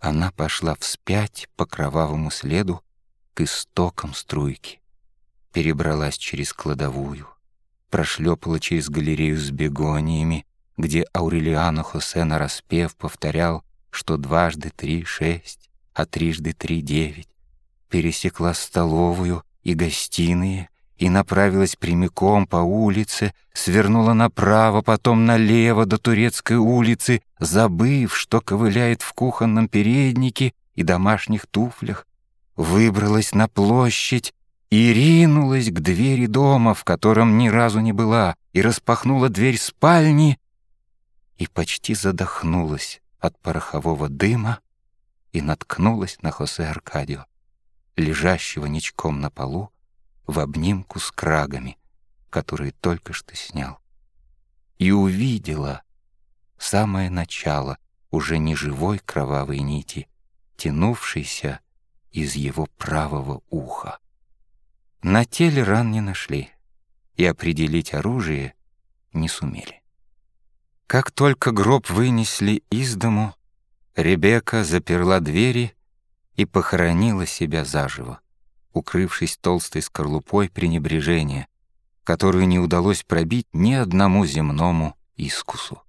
Она пошла вспять по кровавому следу к истокам струйки, перебралась через кладовую, прошлепала через галерею с бегониями, где Аурелиано Хосе нараспев повторял, что дважды три — шесть, а трижды три — девять, пересекла столовую и гостиные и направилась прямиком по улице, свернула направо, потом налево до Турецкой улицы, забыв, что ковыляет в кухонном переднике и домашних туфлях, выбралась на площадь и ринулась к двери дома, в котором ни разу не была, и распахнула дверь спальни и почти задохнулась от порохового дыма и наткнулась на Хосе Аркадио, лежащего ничком на полу, в обнимку с крагами, которые только что снял. И увидела самое начало уже неживой кровавой нити, тянувшейся из его правого уха. На теле ран не нашли, и определить оружие не сумели. Как только гроб вынесли из дому, Ребекка заперла двери и похоронила себя заживо укрывшись толстой скорлупой пренебрежения, которую не удалось пробить ни одному земному искусу.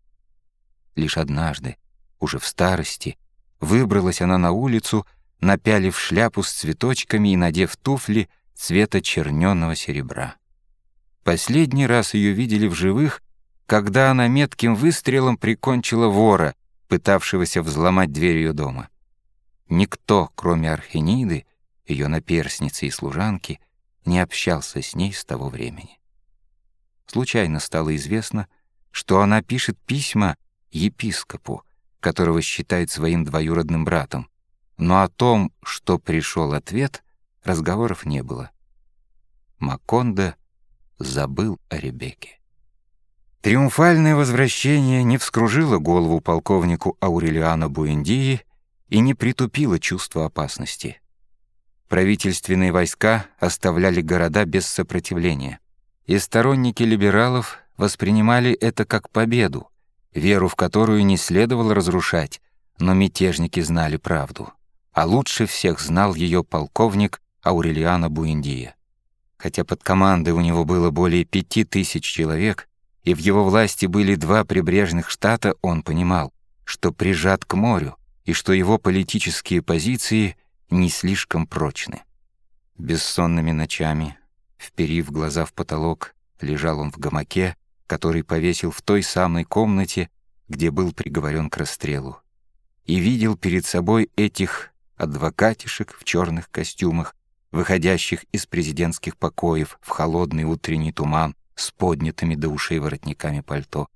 Лишь однажды, уже в старости, выбралась она на улицу, напялив шляпу с цветочками и надев туфли цвета чернёного серебра. Последний раз ее видели в живых, когда она метким выстрелом прикончила вора, пытавшегося взломать дверь ее дома. Никто, кроме Архениды, ее наперсницы и служанки, не общался с ней с того времени. Случайно стало известно, что она пишет письма епископу, которого считает своим двоюродным братом, но о том, что пришел ответ, разговоров не было. Макондо забыл о Ребекке. Триумфальное возвращение не вскружило голову полковнику Аурелиано Буэндии и не притупило чувство опасности. Правительственные войска оставляли города без сопротивления. И сторонники либералов воспринимали это как победу, веру в которую не следовало разрушать, но мятежники знали правду. А лучше всех знал ее полковник Аурелиано Буэндия. Хотя под командой у него было более пяти тысяч человек, и в его власти были два прибрежных штата, он понимал, что прижат к морю, и что его политические позиции не слишком прочны. Бессонными ночами, вперив глаза в потолок, лежал он в гамаке, который повесил в той самой комнате, где был приговорен к расстрелу, и видел перед собой этих адвокатишек в черных костюмах, выходящих из президентских покоев в холодный утренний туман с поднятыми до ушей воротниками пальто.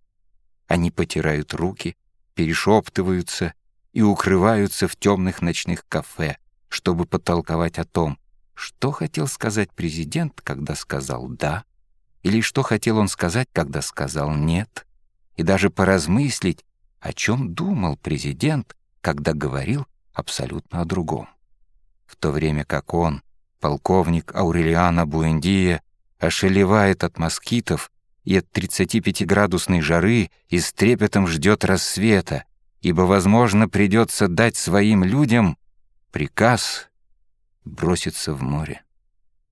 Они потирают руки, перешептываются и укрываются в темных ночных кафе, чтобы потолковать о том, что хотел сказать президент, когда сказал «да», или что хотел он сказать, когда сказал «нет», и даже поразмыслить, о чем думал президент, когда говорил абсолютно о другом. В то время как он, полковник Аурелиана Буэндия, ошелевает от москитов и от 35-градусной жары и с трепетом ждет рассвета, ибо, возможно, придется дать своим людям Приказ броситься в море.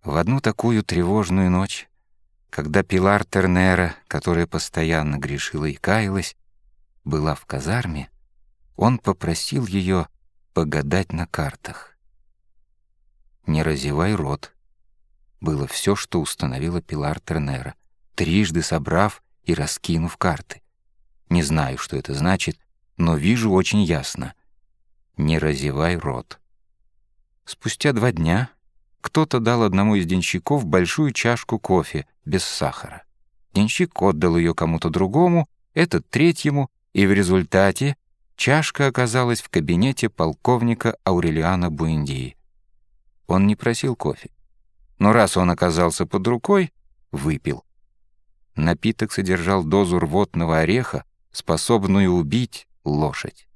В одну такую тревожную ночь, когда Пилар Тернера, которая постоянно грешила и каялась, была в казарме, он попросил ее погадать на картах. «Не разевай рот», было все, что установила Пилар Тернера, трижды собрав и раскинув карты. Не знаю, что это значит, но вижу очень ясно. «Не разевай рот». Спустя два дня кто-то дал одному из денщиков большую чашку кофе без сахара. Денщик отдал ее кому-то другому, этот третьему, и в результате чашка оказалась в кабинете полковника Аурелиана Буэндии. Он не просил кофе. Но раз он оказался под рукой, выпил. Напиток содержал дозу рвотного ореха, способную убить лошадь.